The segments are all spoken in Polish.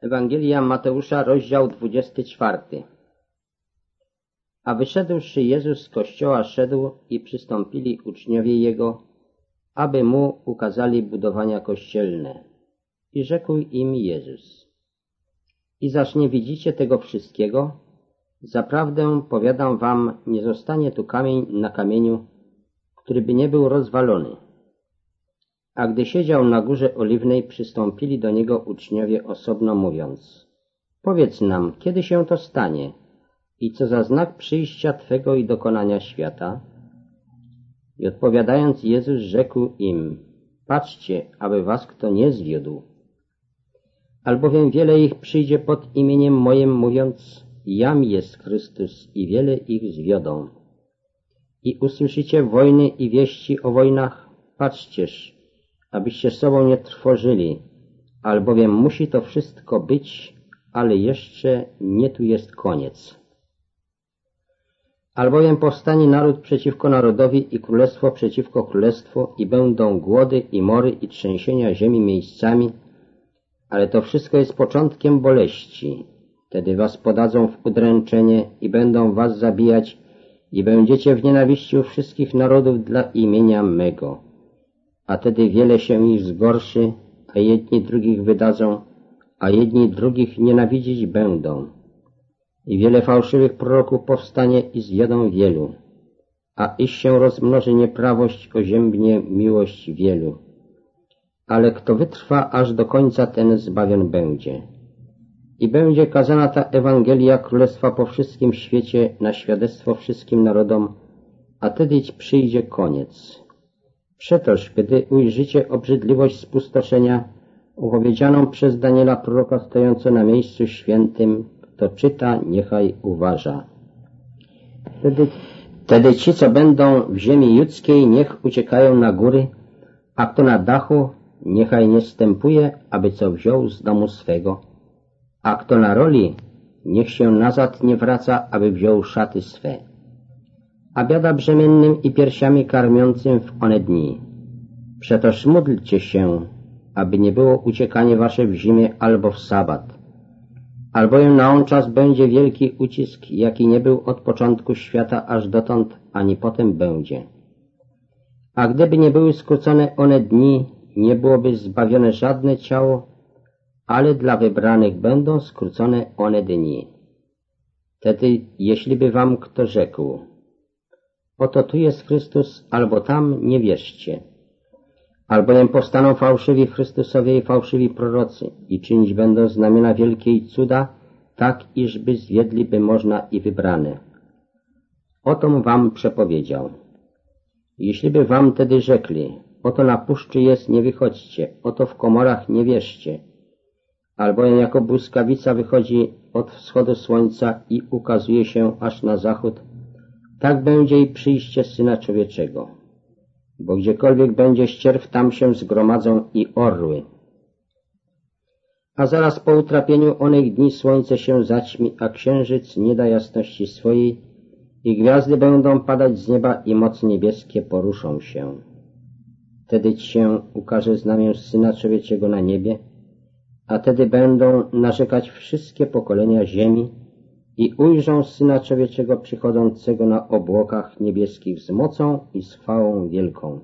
Ewangelia Mateusza, rozdział 24. A wyszedłszy Jezus z kościoła szedł i przystąpili uczniowie Jego, aby Mu ukazali budowania kościelne. I rzekł im Jezus. I zaś nie widzicie tego wszystkiego? Zaprawdę powiadam wam, nie zostanie tu kamień na kamieniu, który by nie był rozwalony. A gdy siedział na górze oliwnej, przystąpili do niego uczniowie osobno mówiąc Powiedz nam, kiedy się to stanie i co za znak przyjścia Twego i dokonania świata? I odpowiadając Jezus rzekł im Patrzcie, aby was kto nie zwiódł. Albowiem wiele ich przyjdzie pod imieniem moim mówiąc Jam jest Chrystus i wiele ich zwiodą. I usłyszycie wojny i wieści o wojnach, patrzcież, abyście sobą nie trwożyli, albowiem musi to wszystko być, ale jeszcze nie tu jest koniec. Albowiem powstanie naród przeciwko narodowi i królestwo przeciwko królestwu i będą głody i mory i trzęsienia ziemi miejscami, ale to wszystko jest początkiem boleści. Wtedy was podadzą w udręczenie i będą was zabijać i będziecie w nienawiści u wszystkich narodów dla imienia mego a tedy wiele się ich zgorszy, a jedni drugich wydadzą, a jedni drugich nienawidzić będą. I wiele fałszywych proroków powstanie i zjadą wielu, a iż się rozmnoży nieprawość, oziębnie miłość wielu. Ale kto wytrwa aż do końca, ten zbawion będzie. I będzie kazana ta Ewangelia Królestwa po wszystkim świecie na świadectwo wszystkim narodom, a tedy przyjdzie koniec. Przetoż, gdy ujrzycie obrzydliwość spustoszenia, opowiedzianą przez Daniela proroka stojąco na miejscu świętym, kto czyta, niechaj uważa. Wtedy, wtedy ci, co będą w ziemi judzkiej, niech uciekają na góry, a kto na dachu, niechaj nie stępuje, aby co wziął z domu swego, a kto na roli, niech się nazad nie wraca, aby wziął szaty swe a biada brzemiennym i piersiami karmiącym w one dni. Przetoż módlcie się, aby nie było uciekanie wasze w zimie albo w sabat. Albowiem na on czas będzie wielki ucisk, jaki nie był od początku świata aż dotąd, ani potem będzie. A gdyby nie były skrócone one dni, nie byłoby zbawione żadne ciało, ale dla wybranych będą skrócone one dni. Wtedy, jeśli by wam kto rzekł, Oto tu jest Chrystus, albo tam nie wierzcie. Albowiem powstaną fałszywi Chrystusowie i fałszywi prorocy i czynić będą znamiona wielkiej cuda, tak iżby zwiedliby można i wybrane. Otom wam przepowiedział. Jeśliby wam tedy rzekli, oto na puszczy jest, nie wychodźcie, oto w komorach nie wierzcie, albowiem jako błyskawica wychodzi od wschodu słońca i ukazuje się aż na zachód, tak będzie i przyjście Syna Człowieczego. Bo gdziekolwiek będzie ścierw, tam się zgromadzą i orły. A zaraz po utrapieniu onych dni słońce się zaćmi, a księżyc nie da jasności swojej i gwiazdy będą padać z nieba i moce niebieskie poruszą się. Wtedy ci się ukaże znamię Syna Człowieczego na niebie, a tedy będą narzekać wszystkie pokolenia ziemi, i ujrzą Syna Człowieczego przychodzącego na obłokach niebieskich z mocą i z chwałą wielką.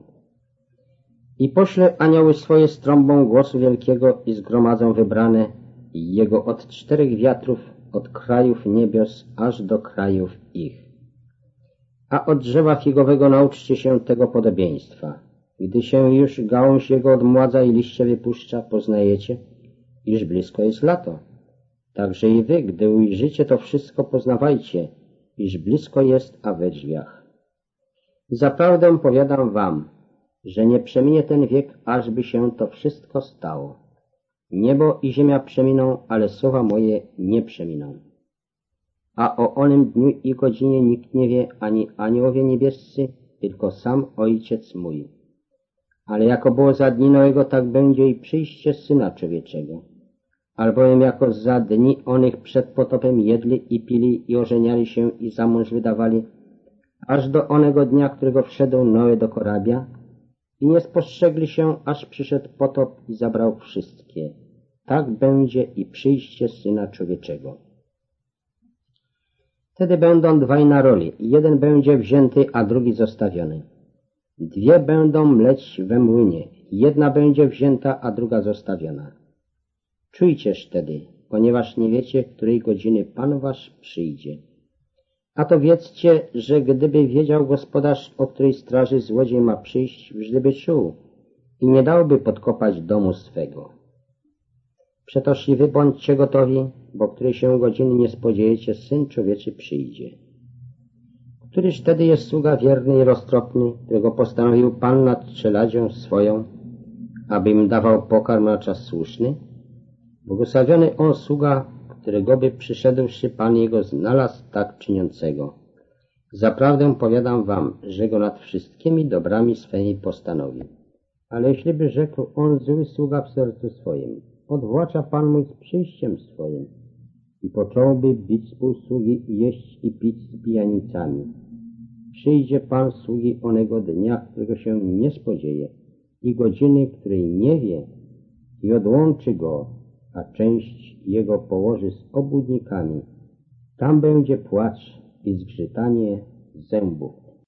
I pośle anioły swoje z trąbą głosu wielkiego i zgromadzą wybrane Jego od czterech wiatrów, od krajów niebios aż do krajów ich. A od drzewa figowego nauczcie się tego podobieństwa. Gdy się już gałąź jego odmładza i liście wypuszcza, poznajecie, iż blisko jest lato. Także i wy, gdy ujrzycie to wszystko, poznawajcie, iż blisko jest, a we drzwiach. Zaprawdę powiadam wam, że nie przeminie ten wiek, ażby się to wszystko stało. Niebo i ziemia przeminą, ale słowa moje nie przeminą. A o onym dniu i godzinie nikt nie wie, ani aniołowie niebiescy, tylko sam Ojciec mój. Ale jako było za dni Noego, tak będzie i przyjście Syna Człowieczego albowiem jako za dni onych przed potopem jedli i pili i ożeniali się i za mąż wydawali, aż do onego dnia, którego wszedł Noe do korabia i nie spostrzegli się, aż przyszedł potop i zabrał wszystkie. tak będzie i przyjście Syna Człowieczego. Wtedy będą dwaj na roli, jeden będzie wzięty, a drugi zostawiony. Dwie będą mleć we młynie, jedna będzie wzięta, a druga zostawiona. Czujcież wtedy, ponieważ nie wiecie, której godziny Pan wasz przyjdzie. A to wiedzcie, że gdyby wiedział gospodarz, o której straży złodziej ma przyjść, wżdyby czuł i nie dałby podkopać domu swego. Przetoż i wy bądźcie gotowi, bo której się godziny nie spodziejecie, Syn Człowieczy przyjdzie. Któryż wtedy jest sługa wierny i roztropny, którego postanowił Pan nad czeladzią swoją, aby im dawał pokarm na czas słuszny? Błogosławiony on sługa, którego by przyszedłszy Pan jego znalazł tak czyniącego. Zaprawdę powiadam wam, że go nad wszystkimi dobrami swymi postanowi. Ale jeśli by rzekł on zły sługa w sercu swoim, odwłacza Pan mój z przyjściem swoim i począłby bić współsługi i jeść i pić z pijanicami. Przyjdzie Pan sługi onego dnia, którego się nie spodzieje i godziny, której nie wie i odłączy go, a część jego położy z obudnikami. Tam będzie płacz i zgrzytanie zębów.